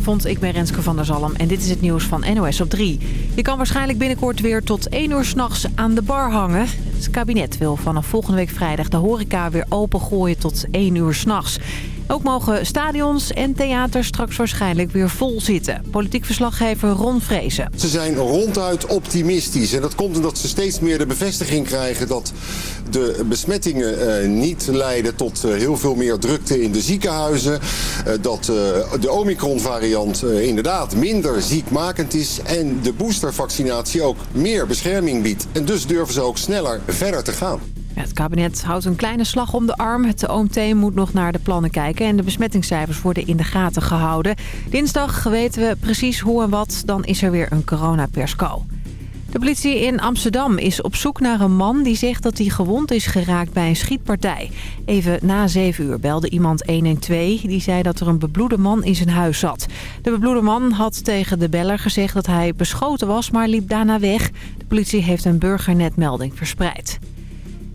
Goedenavond, ik ben Renske van der Zalm en dit is het nieuws van NOS op 3. Je kan waarschijnlijk binnenkort weer tot 1 uur s'nachts aan de bar hangen. Het kabinet wil vanaf volgende week vrijdag de horeca weer opengooien tot 1 uur s'nachts. Ook mogen stadions en theaters straks waarschijnlijk weer vol zitten. Politiek verslaggever Ron Vrezen. Ze zijn ronduit optimistisch. En dat komt omdat ze steeds meer de bevestiging krijgen dat de besmettingen eh, niet leiden tot eh, heel veel meer drukte in de ziekenhuizen. Eh, dat de Omicron-variant inderdaad minder ziekmakend is. En de boostervaccinatie ook meer bescherming biedt. En dus durven ze ook sneller verder te gaan. Het kabinet houdt een kleine slag om de arm. Het OMT moet nog naar de plannen kijken en de besmettingscijfers worden in de gaten gehouden. Dinsdag weten we precies hoe en wat, dan is er weer een coronapersco. De politie in Amsterdam is op zoek naar een man die zegt dat hij gewond is geraakt bij een schietpartij. Even na 7 uur belde iemand 112 die zei dat er een bebloede man in zijn huis zat. De bebloede man had tegen de beller gezegd dat hij beschoten was, maar liep daarna weg. De politie heeft een burgernetmelding verspreid.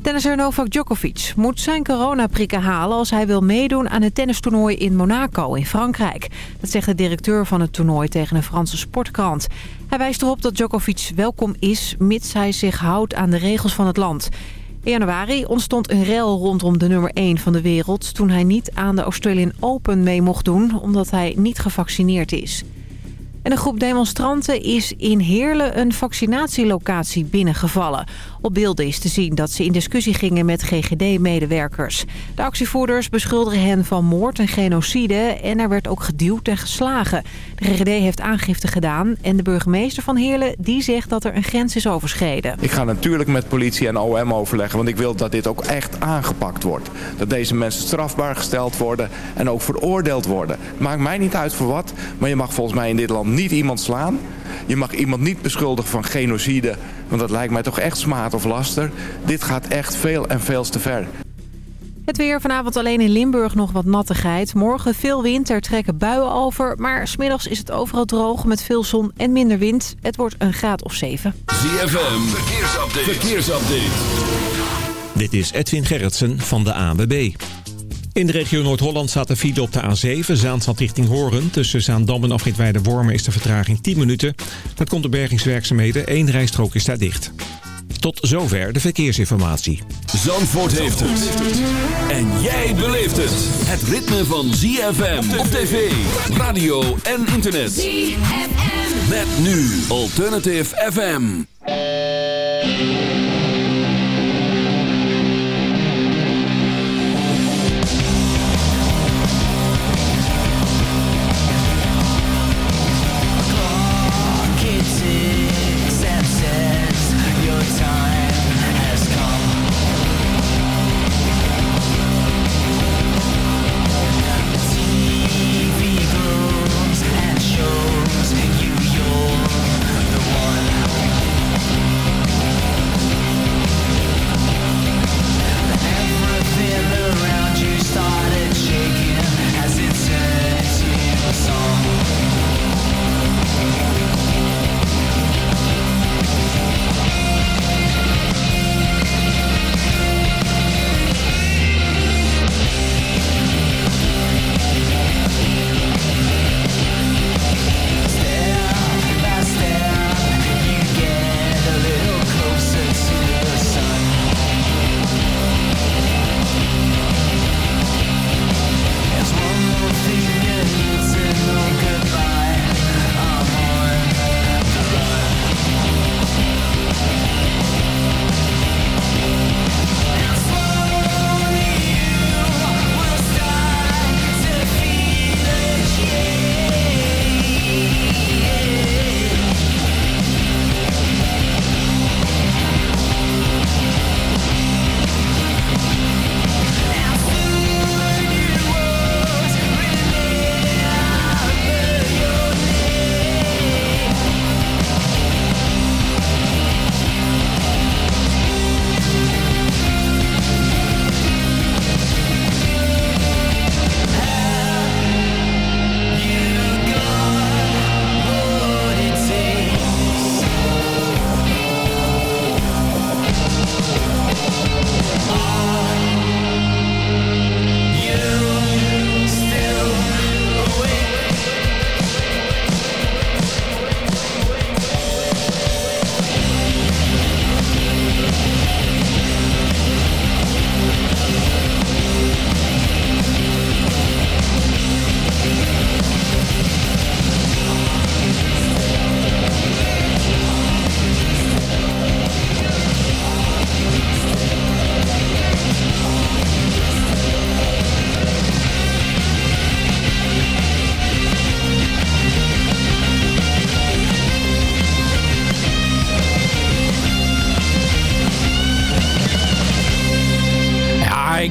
Tennisser Novak Djokovic moet zijn coronaprikken halen als hij wil meedoen aan het tennistoernooi in Monaco in Frankrijk. Dat zegt de directeur van het toernooi tegen een Franse sportkrant. Hij wijst erop dat Djokovic welkom is, mits hij zich houdt aan de regels van het land. In januari ontstond een rel rondom de nummer 1 van de wereld... toen hij niet aan de Australian Open mee mocht doen, omdat hij niet gevaccineerd is. En een groep demonstranten is in Heerlen een vaccinatielocatie binnengevallen. Op beelden is te zien dat ze in discussie gingen met GGD-medewerkers. De actievoerders beschuldigen hen van moord en genocide en er werd ook geduwd en geslagen. De GGD heeft aangifte gedaan en de burgemeester van Heerlen die zegt dat er een grens is overschreden. Ik ga natuurlijk met politie en OM overleggen, want ik wil dat dit ook echt aangepakt wordt. Dat deze mensen strafbaar gesteld worden en ook veroordeeld worden. Maakt mij niet uit voor wat, maar je mag volgens mij in dit land niet iemand slaan. Je mag iemand niet beschuldigen van genocide, want dat lijkt mij toch echt smaad of laster. Dit gaat echt veel en veel te ver. Het weer vanavond alleen in Limburg nog wat nattigheid. Morgen veel wind, er trekken buien over. Maar smiddags is het overal droog met veel zon en minder wind. Het wordt een graad of 7. ZFM, verkeersupdate. verkeersupdate. Dit is Edwin Gerritsen van de ANWB. In de regio Noord-Holland staat de file op de A7, Zaanstad richting Horen. Tussen Zaandam en Afritweide Wormen is de vertraging 10 minuten. Dat komt de bergingswerkzaamheden, één rijstrook is daar dicht. Tot zover de verkeersinformatie. Zandvoort heeft het. En jij beleeft het. Het ritme van ZFM op tv, radio en internet. ZFM. Met nu Alternative FM.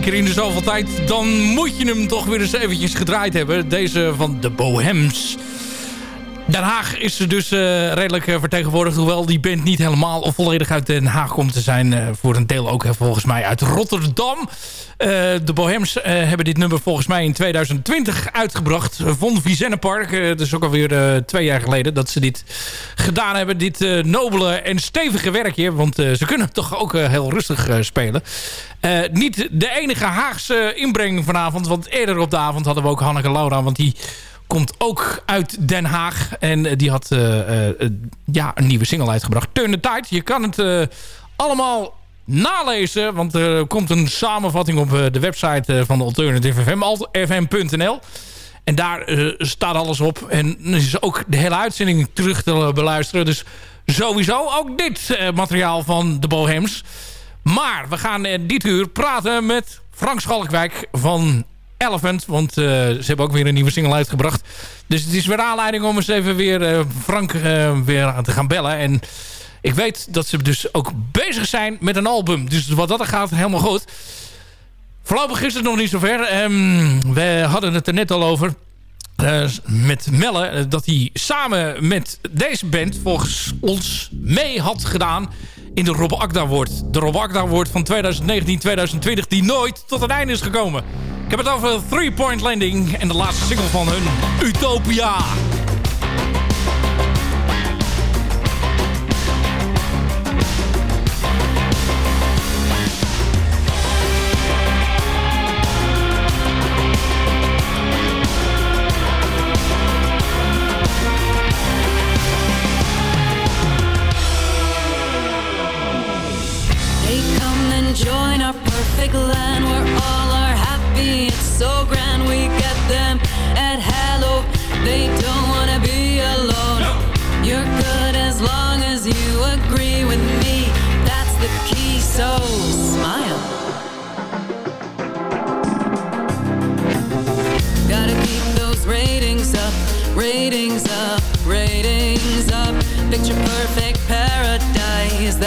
Keer in de zoveel tijd... dan moet je hem toch weer eens eventjes gedraaid hebben. Deze van de Bohems. Den Haag is dus uh, redelijk uh, vertegenwoordigd. Hoewel die band niet helemaal of volledig uit Den Haag komt te zijn. Uh, voor een deel ook volgens mij uit Rotterdam. de Bohems hebben dit nummer volgens mij in 2020 uitgebracht. Von Vizennepark. dat is ook alweer twee jaar geleden dat ze dit gedaan hebben. Dit nobele en stevige werkje. Want ze kunnen toch ook heel rustig spelen. niet de enige Haagse inbreng vanavond. Want eerder op de avond hadden we ook Hanneke Laura. Want die komt ook uit Den Haag. En eh, die had uh, uh, ja, een nieuwe single uitgebracht. Turn the Tide. Je kan het allemaal nalezen. Want er komt een samenvatting op de website van de Alternative FM. fm.nl. En daar staat alles op. En er is ook de hele uitzending terug te beluisteren. Dus sowieso ook dit materiaal van de Bohems. Maar we gaan dit uur praten met Frank Schalkwijk van Want uh, ze hebben ook weer een nieuwe single uitgebracht. Dus het is weer aanleiding om eens even weer uh, Frank uh, weer aan te gaan bellen. En ik weet dat ze dus ook bezig zijn met een album. Dus wat dat er gaat, helemaal goed. Voorlopig is het nog niet zover. Um, we hadden het er net al over. Met Melle, dat hij samen met deze band volgens ons mee had gedaan in de Rob Akda Award. De Rob Akda Award van 2019-2020 die nooit tot een einde is gekomen. Ik heb het over Three Point Landing en de laatste single van hun, Utopia.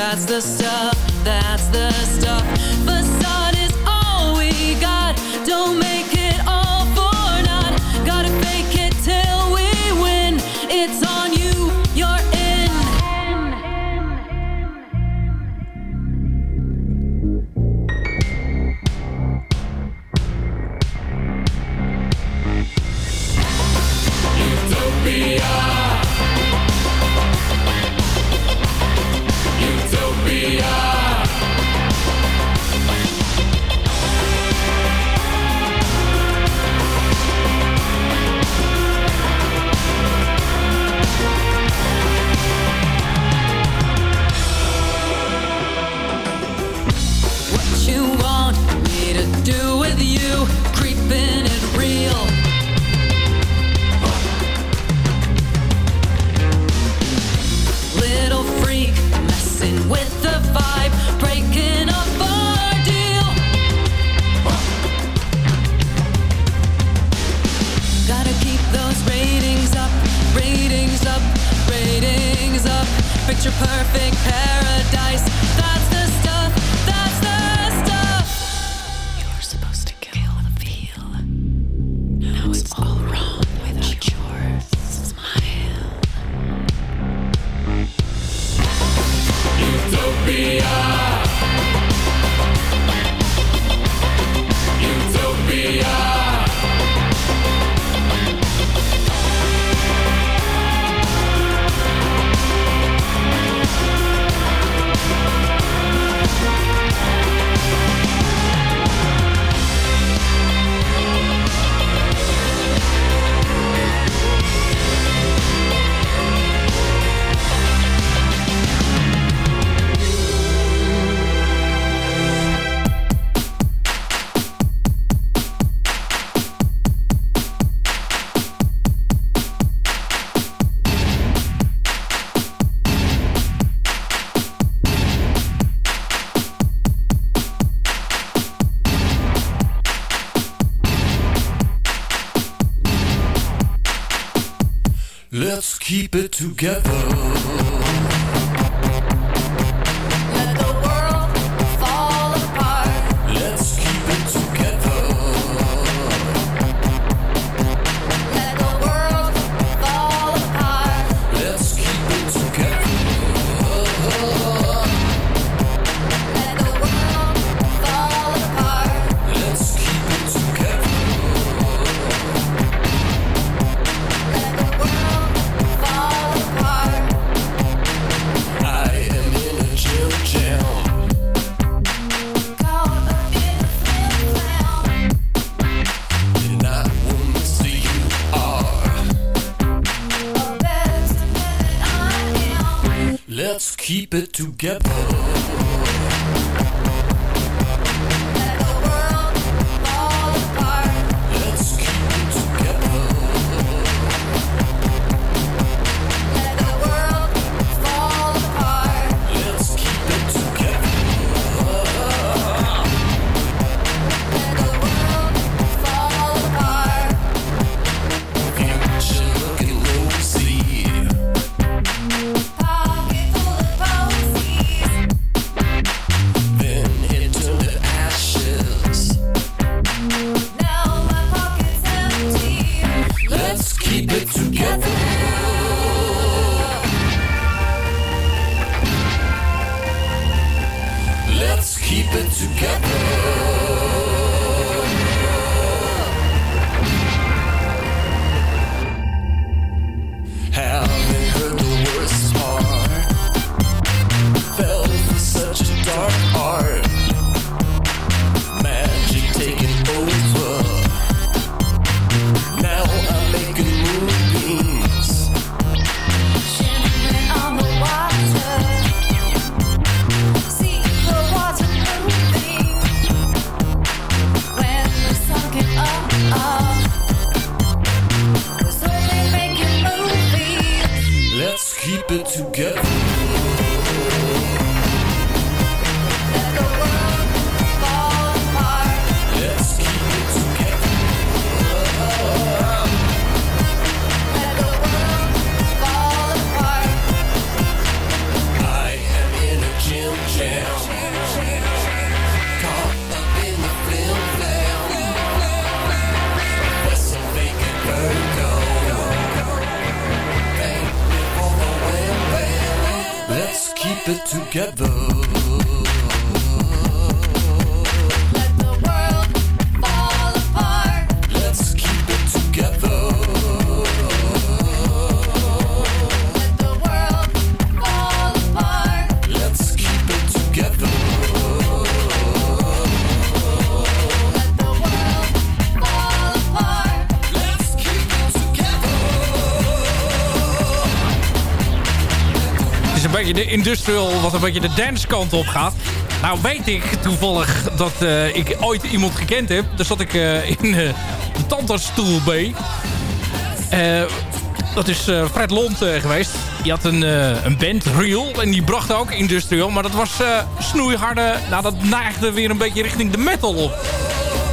That's the stuff that's the stuff. Keep Let's keep it together. Get the de industrial wat een beetje de dance kant op gaat. Nou weet ik toevallig dat uh, ik ooit iemand gekend heb. Daar zat ik uh, in de tandartsstoel bij. dat is Fred Lont geweest. Die had een, een band, Real. En die bracht ook industrial. Maar dat was snoeiharde. Nou, dat neigde weer een beetje richting de metal op.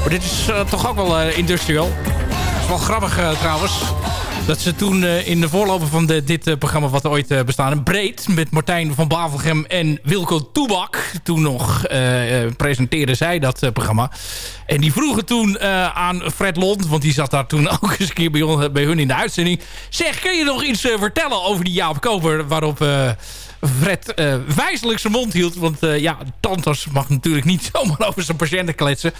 Maar dit is toch ook wel industrial. Dat is wel grappig trouwens. Dat ze toen uh, in de voorloper van dit uh, programma wat ooit uh, bestaan... Breed met Martijn van Bavelgem en Wilco Toebak... toen nog presenteerden zij dat programma. En die vroegen toen aan Fred Lond... want die zat daar toen ook eens een keer bij, bij hun in de uitzending... zeg, kun je nog iets vertellen over die Jaap Koper... waarop... Fred uh, wijzelijk zijn mond hield. Want uh, ja, tandarts mag natuurlijk niet zomaar over zijn patiënten kletsen.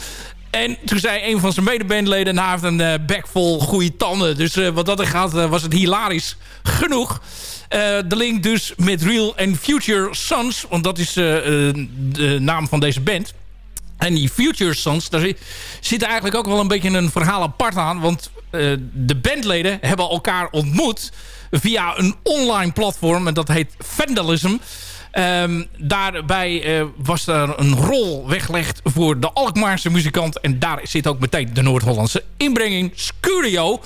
En toen zei een van zijn medebandleden... hij heeft een uh, bek vol goede tanden. Dus wat dat er gaat, was het hilarisch genoeg. de link dus met Real and Future Sons. Want dat is de naam van deze band. En die Future Sons, daar zit eigenlijk ook wel een beetje een verhaal apart aan. Want de bandleden hebben elkaar ontmoet... via een online platform. En dat heet Vandalism... Um, daarbij uh, was er een rol weggelegd voor de Alkmaarse muzikant. En daar zit ook meteen de Noord-Hollandse inbrenging. Scurio.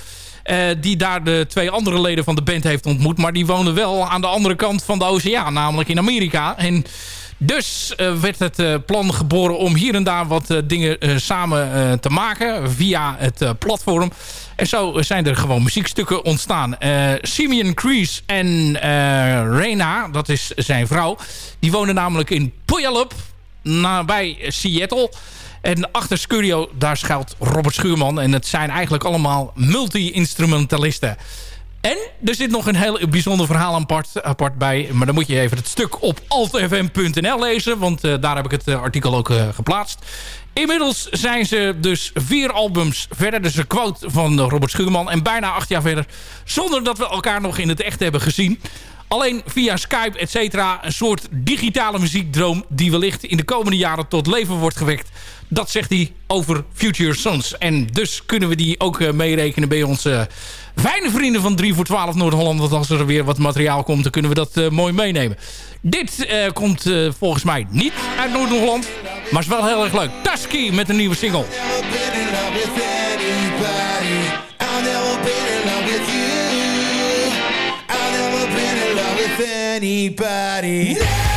Uh, die daar de twee andere leden van de band heeft ontmoet. Maar die wonen wel aan de andere kant van de oceaan. Namelijk in Amerika. En dus uh, werd het uh, plan geboren om hier en daar wat uh, dingen samen te maken. Via het platform. En zo zijn er gewoon muziekstukken ontstaan. Simeon Crease en Reina, dat is zijn vrouw. Die wonen namelijk in Puyallup. Nabij Seattle. En achter Scurio, daar schuilt Robert Schuurman. En het zijn eigenlijk allemaal multi-instrumentalisten. En er zit nog een heel bijzonder verhaal apart, bij. Maar dan moet je even het stuk op altfm.nl lezen. Want uh, daar heb ik het uh, artikel ook uh, geplaatst. Inmiddels zijn ze dus vier albums verder. Dus een quote van Robert Schuurman. En bijna acht jaar verder. Zonder dat we elkaar nog in het echt hebben gezien. Alleen via Skype, et cetera. Een soort digitale muziekdroom die wellicht in de komende jaren tot leven wordt gewekt. Dat zegt hij over Future Sons. En dus kunnen we die ook uh, meerekenen bij onze fijne vrienden van 3 voor 12 Noord-Holland. Want als er weer wat materiaal komt, dan kunnen we dat uh, mooi meenemen. Dit komt volgens mij niet uit Noord-Holland. Maar is wel heel erg leuk. Tusky met een nieuwe single. anybody.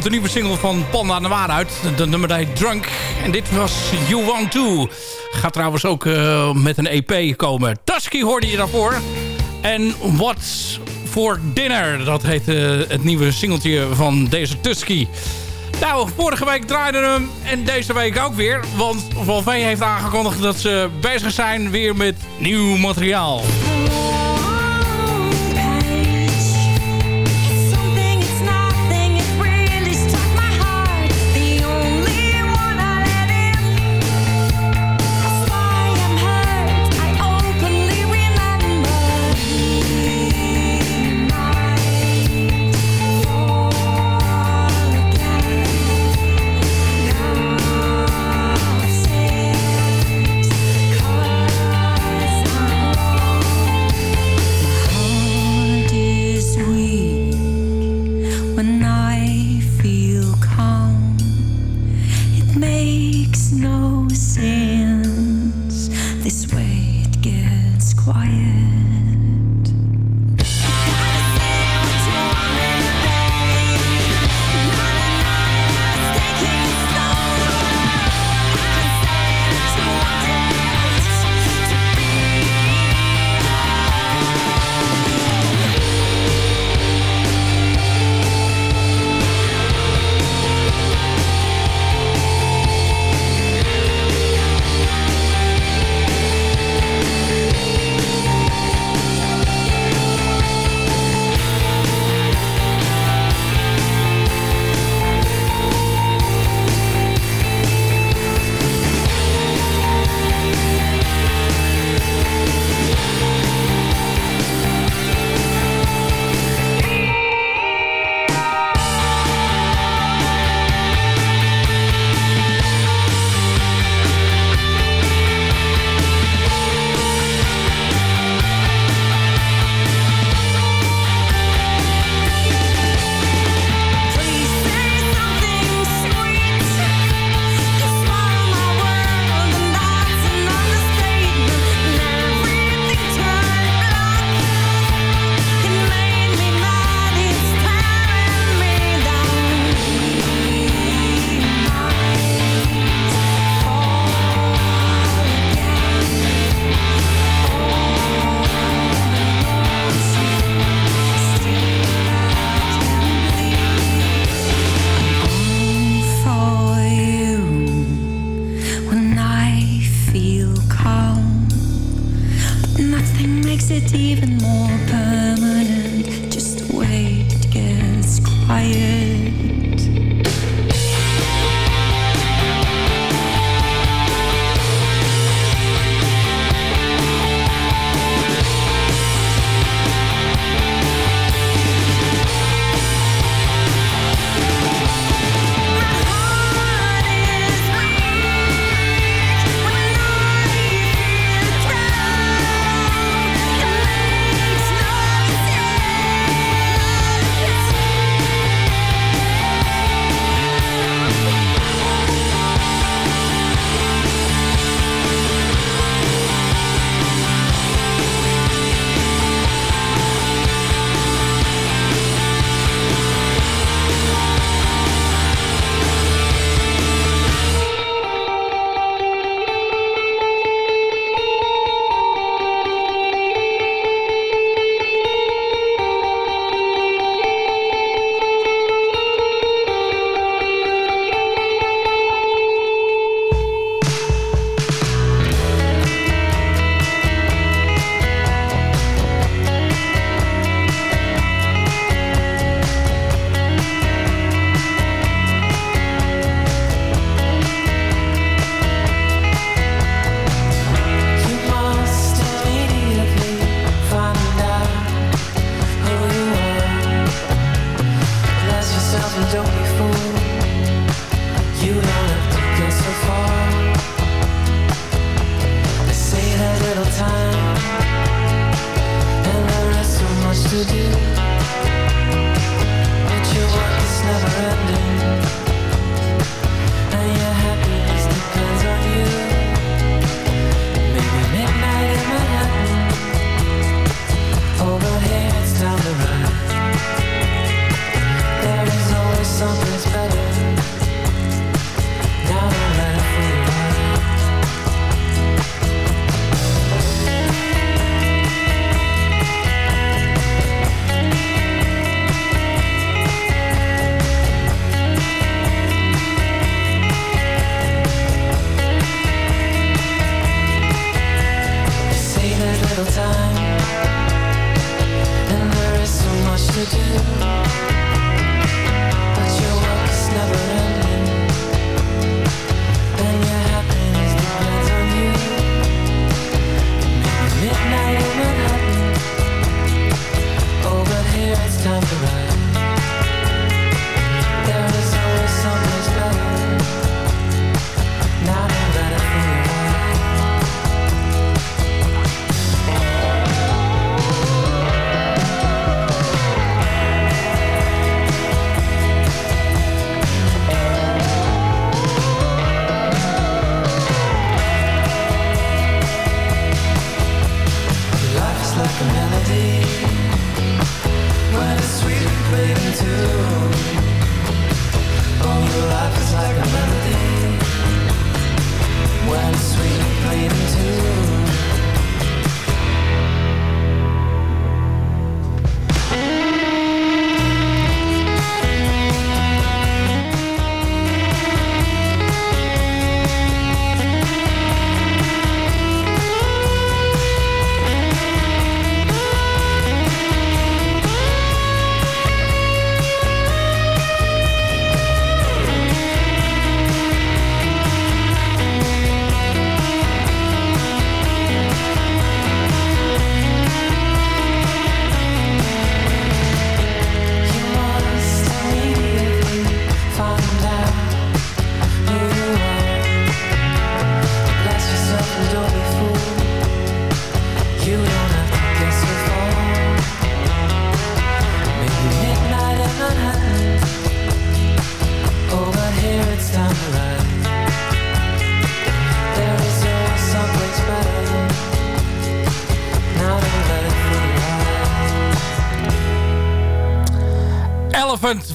Komt de nieuwe single van Panda Noir uit. De nummer heet Drunk. En dit was You Want To. Gaat trouwens ook uh, met een EP komen. Tusky hoorde je daarvoor. En What's For Dinner. Dat heet uh, het nieuwe singeltje van deze Tusky. Nou, vorige week draaiden we hem en deze week ook weer. Want Valvee heeft aangekondigd dat ze bezig zijn weer met nieuw materiaal. quiet.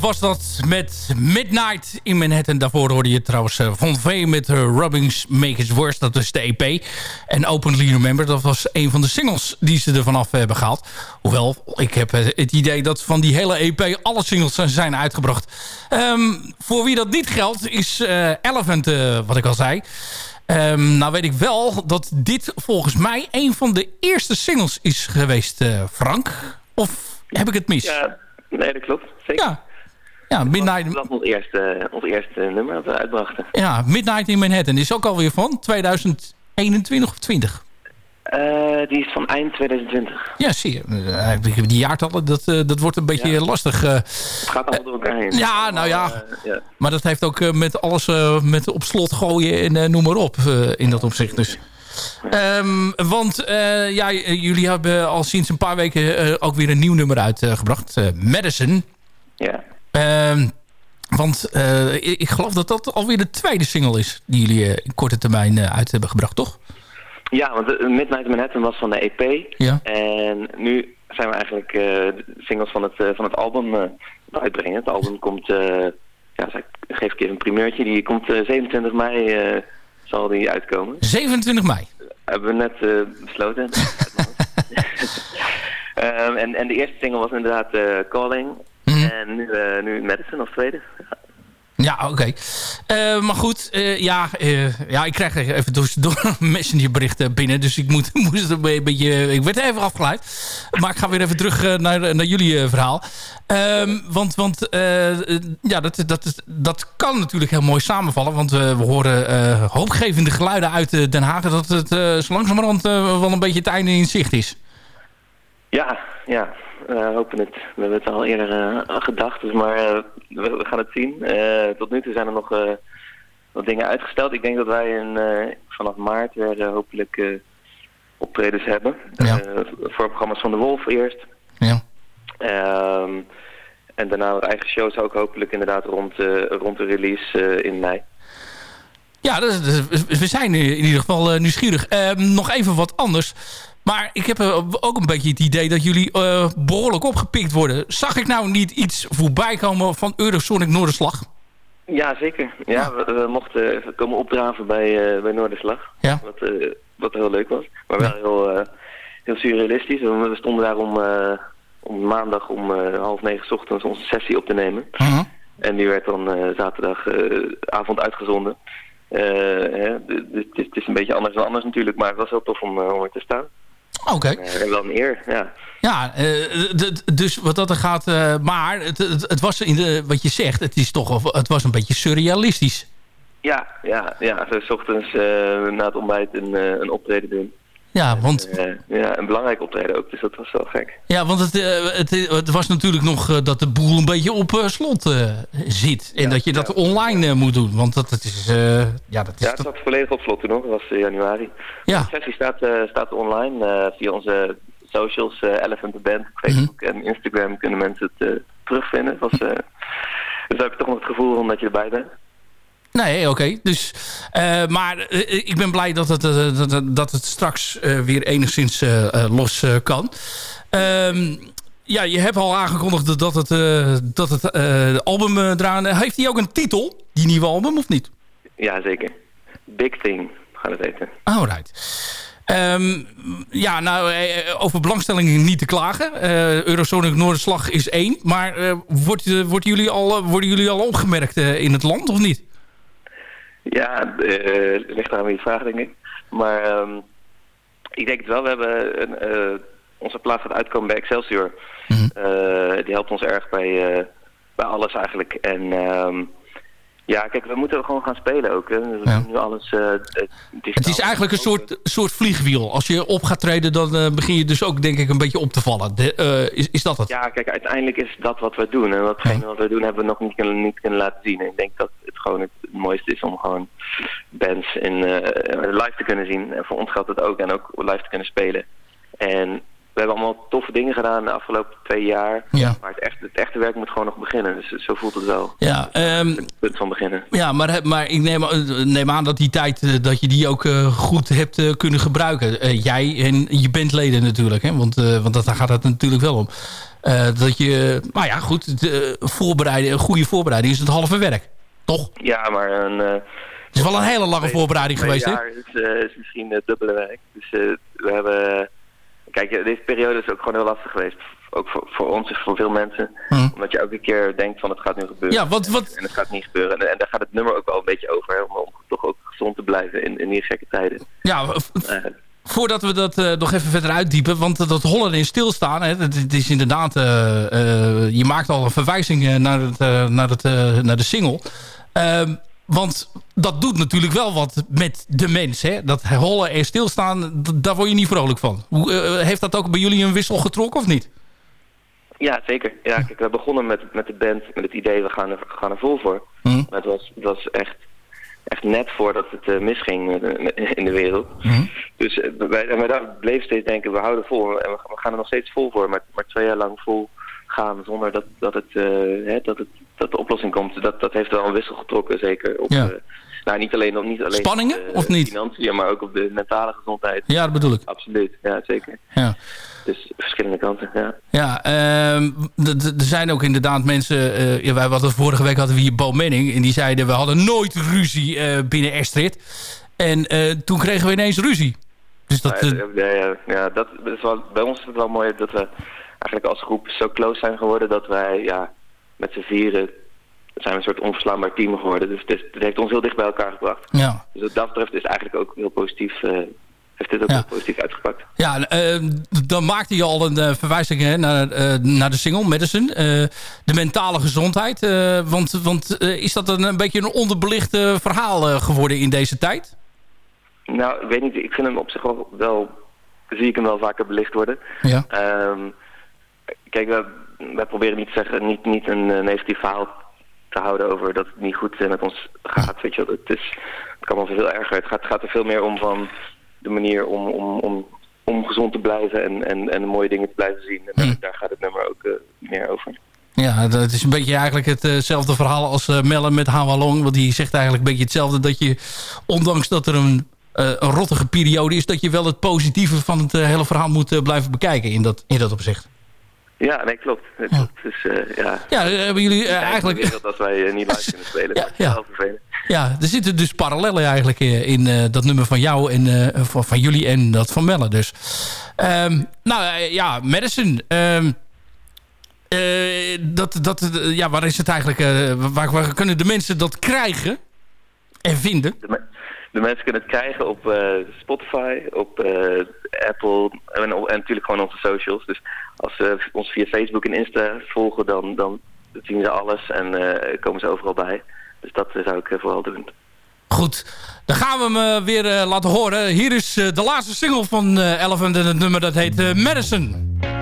Was dat met Midnight in Manhattan. Daarvoor hoorde je trouwens uh, Von V met uh, Rubbings Make It Worse. Dat is de EP. En Openly Remember, dat was een van de singles die ze er vanaf hebben gehaald. Hoewel, ik heb uh, het idee dat van die hele EP alle singles zijn uitgebracht. Um, voor wie dat niet geldt is Elephant, wat ik al zei. Um, nou weet ik wel dat dit volgens mij een van de eerste singles is geweest, Frank. Of heb ik het mis? Ja, nee, dat klopt. Zeker. Ja, ja, Midnight... Dat was ons eerste, ons eerste nummer dat we uitbrachten. Ja, Midnight in Manhattan is ook alweer van 2021 of 20? Uh, eh, die is van eind 2020. Ja, zie je. Uh, die jaartallen, dat, uh, dat wordt een beetje ja. lastig. het gaat allemaal door elkaar heen. Ja, nou ja. Maar dat heeft ook met alles met op slot gooien en noem maar op in dat opzicht. Dus. Um, want ja, jullie hebben al sinds een paar weken ook weer een nieuw nummer uitgebracht. Madison. Ja. Uh, want uh, ik geloof dat dat alweer de tweede single is... die jullie uh, in korte termijn uh, uit hebben gebracht, toch? Ja, want Midnight Manhattan was van de EP. Ja. En nu zijn we eigenlijk singles van het, van het album uitbrengen. Het album komt... ja, geef ik even een primeurtje. Die komt 27 mei zal die uitkomen. 27 mei? Hebben we net besloten. um, en, en de eerste single was inderdaad Calling... En nu, uh, nu Madison als tweede. Ja, oké. Okay. Uh, maar goed, uh, ja, uh, ja, ik krijg even door een messengerbericht binnen. Dus ik moet, moest een beetje... Ik werd even afgeleid. Maar ik ga weer even terug naar, naar jullie verhaal. Um, want want ja, dat, dat, dat kan natuurlijk heel mooi samenvallen. Want we horen hoopgevende geluiden uit Den Haag... dat het zo langzamerhand wel een beetje het einde in zicht is. Ja, ja we hopen het. We hebben het al eerder uh, gedacht, dus maar uh, we, we, gaan het zien. Tot nu toe zijn er nog wat dingen uitgesteld. Ik denk dat wij in, vanaf maart weer hopelijk optredens hebben. Ja. voor programma's van de Wolf eerst. Ja. Ehm, en daarna eigen shows ook hopelijk inderdaad rond, rond de release in mei. Ja, dus, dus, we zijn in ieder geval nieuwsgierig. Ehm, nog even wat anders. Maar ik heb eh, ook een beetje het idee dat jullie uh, behoorlijk opgepikt worden. Zag ik nou niet iets voorbij komen van Eurosonic Noorderslag? Ja, zeker. Ja, we, we, mochten komen opdraven bij, uh, bij Noorderslag. Ja. Wat, wat heel leuk was. Maar wel heel, heel surrealistisch. We stonden daar om, om maandag om half negen ochtends onze sessie op te nemen. -huh. Mhm. En die werd dan zaterdagavond uitgezonden. Hè, het, is, het is een beetje anders dan anders natuurlijk, maar het was heel tof om, om er te staan. Oké. Uh, wel een eer, ja. Ja, dus wat dat er gaat... maar het, het, het, was in de, wat je zegt, het, is toch, het was een beetje surrealistisch. Ja, ja, ja. Zo ochtends na het ontbijt een, een optreden doen. Ja, want... Uh, ja, een belangrijk optreden ook, dus dat was wel gek. Ja, want het, uh, het, het, was natuurlijk nog uh, dat de boel een beetje op slot zit. En ja, dat je dat ja. online moet doen, want dat, dat is... ja, dat is ja, het zat volledig op slot toen nog, dat was januari. Ja. De sessie staat, staat online via onze socials, Elephant Band, Facebook mm -hmm. en Instagram kunnen mensen het terugvinden. Was, dus dan heb je toch nog het gevoel omdat je erbij bent. Nee, oké. Dus, uh, maar uh, ik ben blij dat het, uh, dat, dat het straks weer enigszins los kan. Um, ja, je hebt al aangekondigd dat het, dat het album eraan... heeft hij ook een titel, die nieuwe album, of niet? Ja, zeker. Big Thing gaat het heten. Alright. Um, ja, nou, over belangstelling niet te klagen. Uh, Eurosonic Noorderslag is één. Maar uh, wordt, wordt jullie al, worden jullie al opgemerkt in het land, of niet? Ja, uh, ligt aan wie je vraagt, denk ik. Maar um, ik denk het wel. We hebben een, uh, onze plaats gaat uitkomen bij Excelsior. Mm -hmm. uh, die helpt ons erg bij, bij alles eigenlijk. En um, ja, kijk, we moeten gewoon gaan spelen ook. Hè. Dus ja. nu alles, het is eigenlijk een soort, soort vliegwiel. Als je op gaat treden, dan begin je dus ook denk ik een beetje op te vallen. De, is, is dat het? Ja, kijk, uiteindelijk is dat wat we doen. En watgene ja. wat we doen hebben we nog niet kunnen, niet kunnen laten zien. En ik denk dat het gewoon het mooiste is om gewoon bands in, uh, live te kunnen zien. En voor ons geldt het ook. En ook live te kunnen spelen. En we hebben allemaal toffe dingen gedaan de afgelopen twee jaar. Ja. Maar het echte, het echte werk moet gewoon nog beginnen. Dus zo voelt het wel. Ja, um, het punt van beginnen. Ja, maar, maar ik neem, neem aan dat die tijd dat je die ook uh, goed hebt uh, kunnen gebruiken. Uh, jij en je bandleden natuurlijk. Hè? Want, want dat, daar gaat het natuurlijk wel om. dat je, maar ja goed, de, voorbereiden, een goede voorbereiding is het halve werk. Toch? Ja, maar een... het is wel een hele lange voorbereiding geweest, hè? Ja, het is, is misschien het dubbele werk. Dus we hebben kijk, deze periode is ook gewoon heel lastig geweest. Ook voor, voor ons en voor veel mensen. Hmm. Omdat je elke keer denkt van het gaat nu gebeuren. Ja, wat, wat... En het gaat niet gebeuren. En, en daar gaat het nummer ook wel een beetje over. Hè, om, toch ook gezond te blijven in, in die gekke tijden. Ja, voordat we dat uh, nog even verder uitdiepen. Want dat hollen in stilstaan. Hè, is inderdaad... Uh, je maakt al een verwijzing naar, het, naar, het, naar de single. Want dat doet natuurlijk wel wat met de mens. Hè? Dat hollen en stilstaan, daar word je niet vrolijk van. Hoe, uh, heeft dat ook bij jullie een wissel getrokken of niet? Ja, zeker. Ja, kijk, we begonnen met, met de band met het idee, we gaan er, gaan er vol voor. Mm. Maar het was, het was echt, echt net voordat het uh, misging uh, in de wereld. Mm. Dus wij, en wij bleven steeds denken, we houden vol. En we, we gaan er nog steeds vol voor, maar, maar twee jaar lang vol gaan zonder dat, dat, het, hè, dat het dat de oplossing komt, dat, dat heeft wel een wissel getrokken, zeker. Op, ja. uh, nou, niet alleen, op, niet alleen Spanningen, op de, of niet? financiën, maar ook op de mentale gezondheid. Ja, dat bedoel ik. Absoluut, ja, zeker. Ja. Dus verschillende kanten, ja. Ja, er zijn ook inderdaad mensen... Uh, ja, wij hadden, vorige week hadden we hier Bo Menning... en die zeiden, we hadden nooit ruzie uh, binnen Estrid. En toen kregen we ineens ruzie. Dus dat, ja, ja, ja, dat is wel, bij ons is het wel mooi dat we eigenlijk als groep zo close zijn geworden... dat wij, ja met z'n vieren zijn we een soort onverslaanbaar team geworden. Dus het, is, het, heeft ons heel dicht bij elkaar gebracht. Ja. Dus wat dat betreft is eigenlijk ook heel positief... Uh, heeft dit ook ja. heel positief uitgepakt. Ja, uh, dan maakte je al een uh, verwijzing hè, naar, naar de single, Medicine. de mentale gezondheid. want want is dat een, een beetje een onderbelicht verhaal geworden in deze tijd? Nou, ik weet niet. Ik vind hem op zich wel... wel zie ik hem wel vaker belicht worden. Ja. Um, kijk, we wij proberen niet, te zeggen, niet, niet een uh, negatief verhaal te houden over dat het niet goed met ons gaat. Weet je, het, is, het kan wel veel erger. Het gaat, gaat er veel meer om van de manier om, om, om, om gezond te blijven en, en, en mooie dingen te blijven zien. En Hm. daar, daar gaat het nummer ook uh, meer over. Ja, het is een beetje eigenlijk hetzelfde verhaal als uh, Melle met Hawalong. Want die zegt eigenlijk een beetje hetzelfde. Dat je, ondanks dat er een, uh, een rottige periode is... dat je wel het positieve van het hele verhaal moet blijven bekijken in dat, in dat opzicht. Ja, nee, klopt. Het, Ja. Dus, uh, ja. Ja, hebben jullie uh, eigenlijk... dat wij uh, niet live kunnen spelen. Ja, ja. Ja, er zitten dus parallellen eigenlijk in dat nummer van jou en van, van, jullie en dat van Melle dus. Um, nou ja, Madison. Um, dat, dat, ja, waar is het eigenlijk? Waar, waar, kunnen de mensen dat krijgen en vinden? De, de mensen kunnen het krijgen op Spotify, op Apple en, natuurlijk gewoon onze socials. Dus als ze ons via Facebook en Insta volgen, dan, dan zien ze alles en komen ze overal bij. Dus dat zou ik vooral doen. Goed, dan gaan we hem weer laten horen. Hier is de laatste single van Elephant en het nummer dat heet Madison.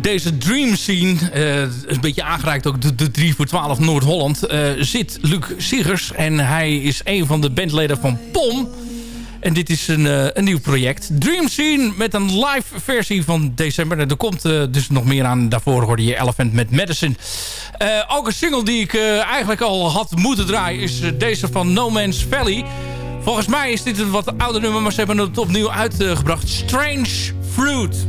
Deze Dream Scene, uh, een beetje aangereikt ook de, de 3 voor 12 Noord-Holland, uh, zit Luc Siggers. En hij is een van de bandleden van POM. En dit is een, uh, een nieuw project. Dream Scene met een live versie van december. Er komt dus nog meer aan. Daarvoor hoorde je Elephant met Madison. ook een single die ik eigenlijk al had moeten draaien is deze van No Man's Valley. Volgens mij is dit een wat ouder nummer, maar ze hebben het opnieuw uitgebracht. Strange Fruit.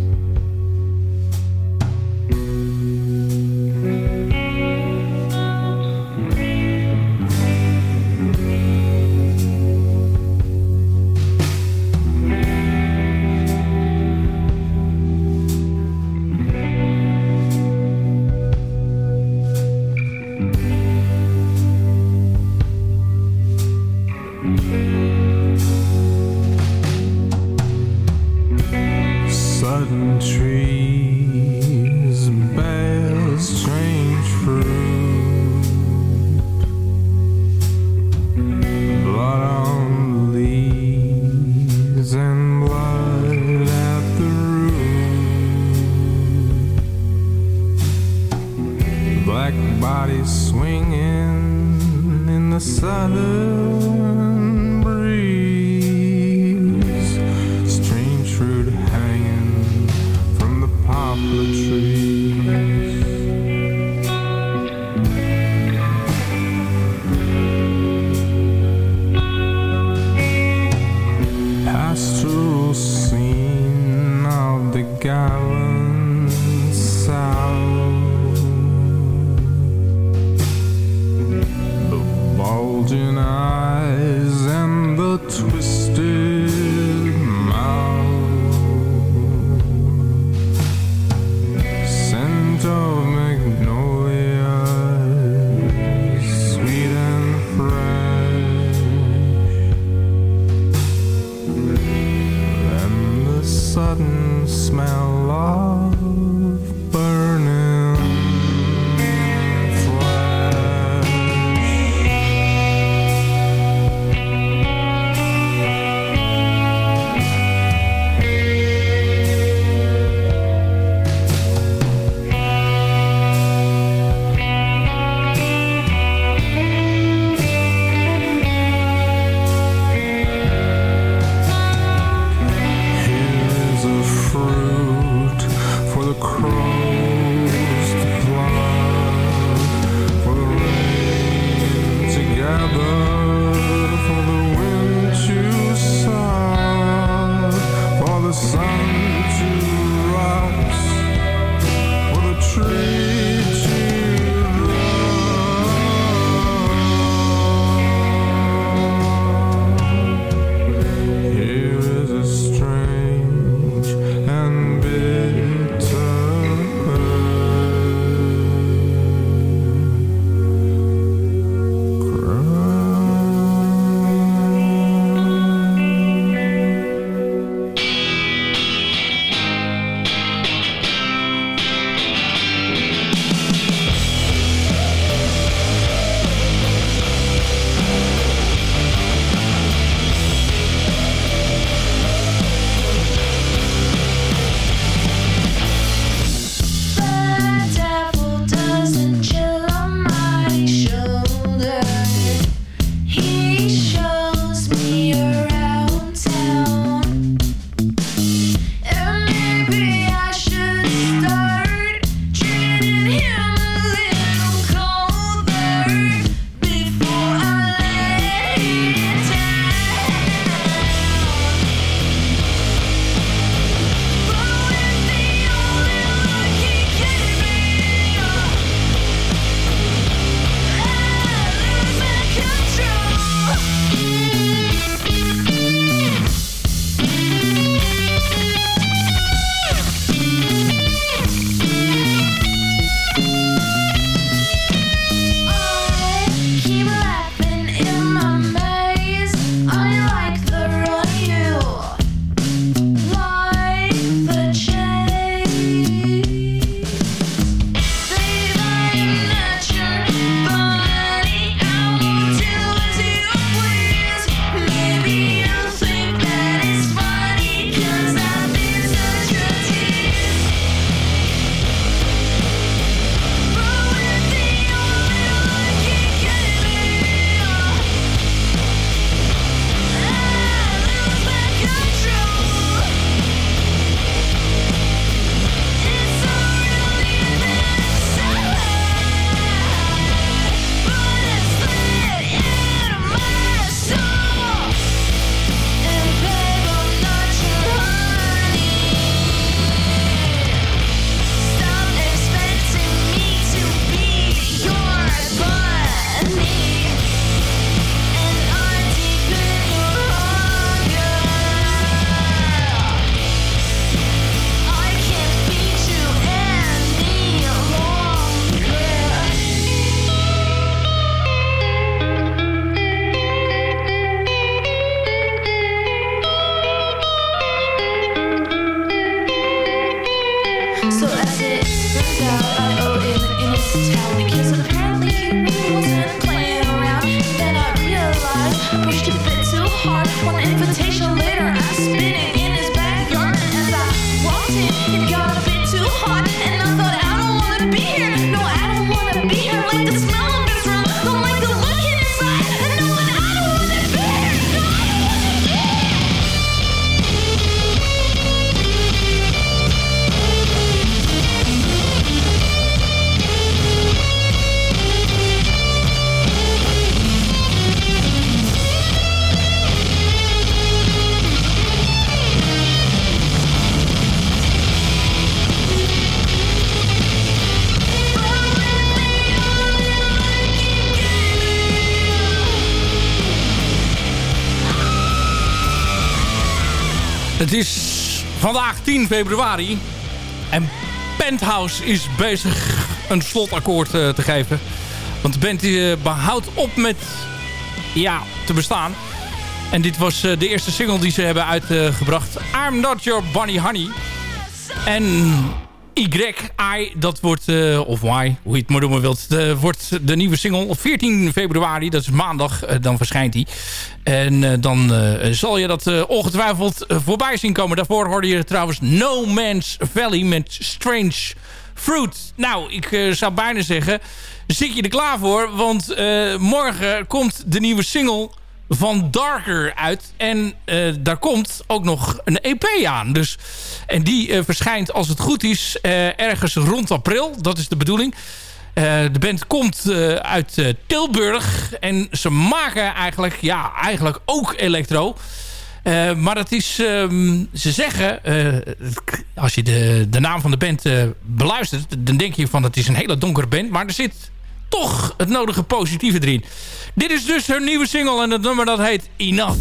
Het is vandaag 10 februari. En Penthouse is bezig een slotakkoord uh, te geven. Want de uh, behoudt op met ja, te bestaan. En dit was uh, de eerste single die ze hebben uitgebracht. I'm Not Your Bunny Honey. En Y, I, dat wordt, uh, of Y, hoe je het maar noemen wilt, uh, wordt de nieuwe single. 14 februari, dat is maandag, uh, dan verschijnt die. En dan zal je dat ongetwijfeld voorbij zien komen. Daarvoor hoorde je trouwens No Man's Valley met Strange Fruit. Nou, ik zou bijna zeggen, zit je er klaar voor? Want morgen komt de nieuwe single van Darker uit. En uh, daar komt ook nog een EP aan. Dus, en die uh, verschijnt als het goed is uh, ergens rond april. Dat is de bedoeling. de band komt uit Tilburg. En ze maken eigenlijk, ja, eigenlijk ook electro. maar dat is, um, ze zeggen, als je de, de naam van de band beluistert... dan denk je van het is een hele donkere band. Maar er zit toch het nodige positieve erin. Dit is dus hun nieuwe single en het nummer dat heet Enough.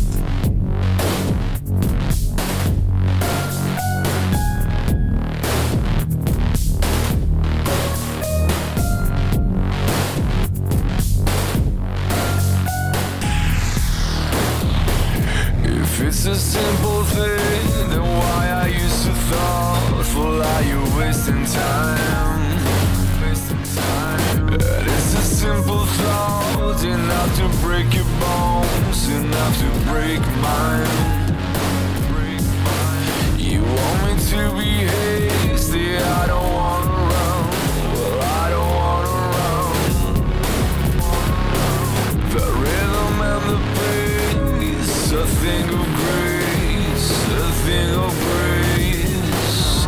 Thought, enough to break your bones, enough to break mine. You want me to be hasty, I don't wanna run. Well, I don't wanna run. The rhythm and the pace, a thing of grace, a thing of grace.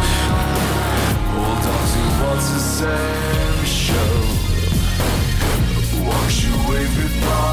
Hold on to what's wave goodbye?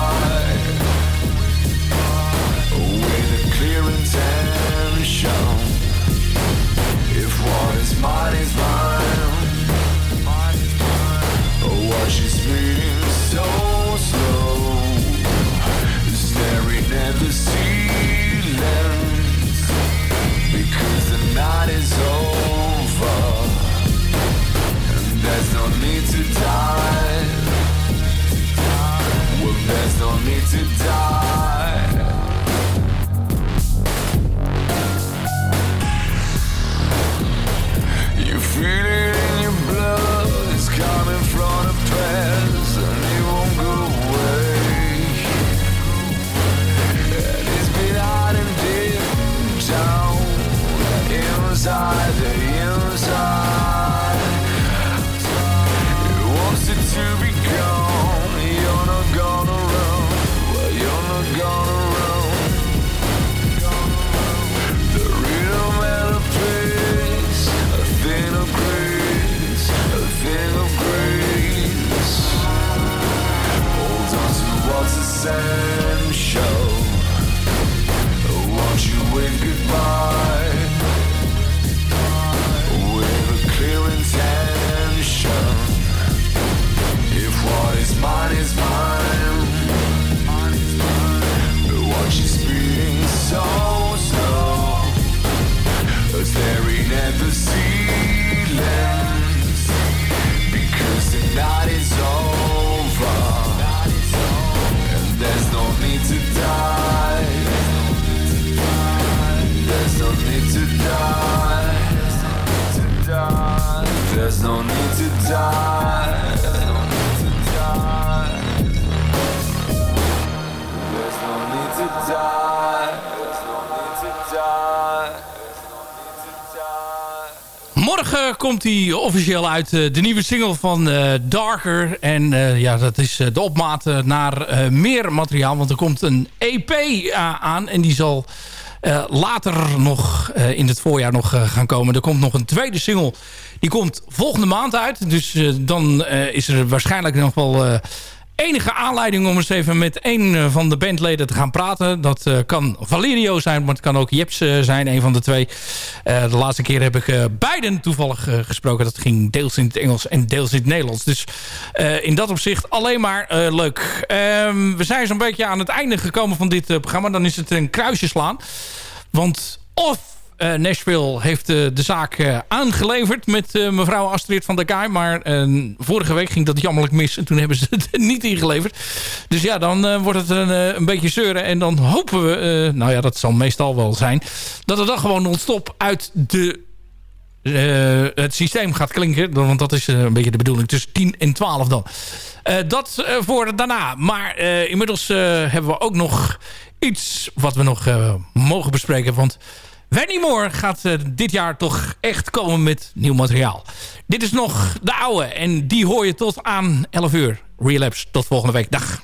Komt hij officieel uit, eh, de nieuwe single van eh, Darker. En eh, ja, dat is de opmaat naar meer materiaal. Want er komt een EP aan en die zal later nog in het voorjaar nog gaan komen. Er komt nog een tweede single. Die komt volgende maand uit. Dus dan is er waarschijnlijk nog wel enige aanleiding om eens even met een van de bandleden te gaan praten. Dat uh, kan Valerio zijn, maar het kan ook Jeps uh, zijn, een van de twee. De laatste keer heb ik beiden toevallig gesproken. Dat ging deels in het Engels en deels in het Nederlands. Dus in dat opzicht alleen maar leuk. Ehm, we zijn zo'n beetje aan het einde gekomen van dit programma. Dan is het een kruisje slaan. Want of Nashville heeft de zaak aangeleverd met mevrouw Astrid van der Kaai. Maar vorige week ging dat jammerlijk mis en toen hebben ze het niet ingeleverd. Dus ja, dan wordt het een, een, beetje zeuren. En dan hopen we, nou ja, dat zal meestal wel zijn... dat er dan gewoon non-stop uit de het systeem gaat klinken. Want dat is een beetje de bedoeling. Tussen 10 en 12 dan. Dat voor daarna. Maar inmiddels hebben we ook nog iets wat we nog mogen bespreken. Want Wenny Moore gaat dit jaar toch echt komen met nieuw materiaal. Dit is nog de oude. En die hoor je tot aan 11 uur. Relapse. Tot volgende week. Dag.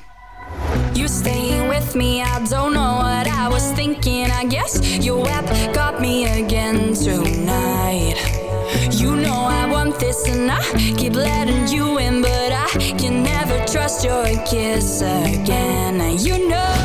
You staying with me, I don't know what I was thinking. I guess your web got me again tonight. You know I want this and I keep letting you in, but I can never trust your kiss again. You know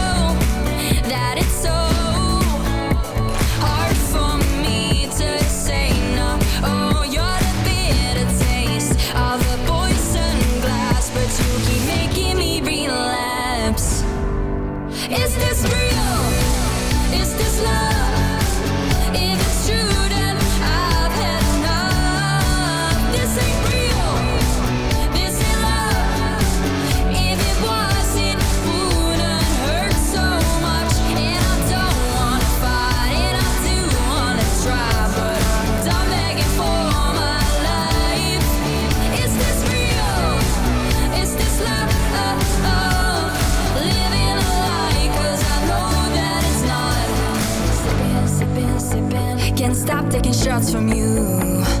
taking shots from you.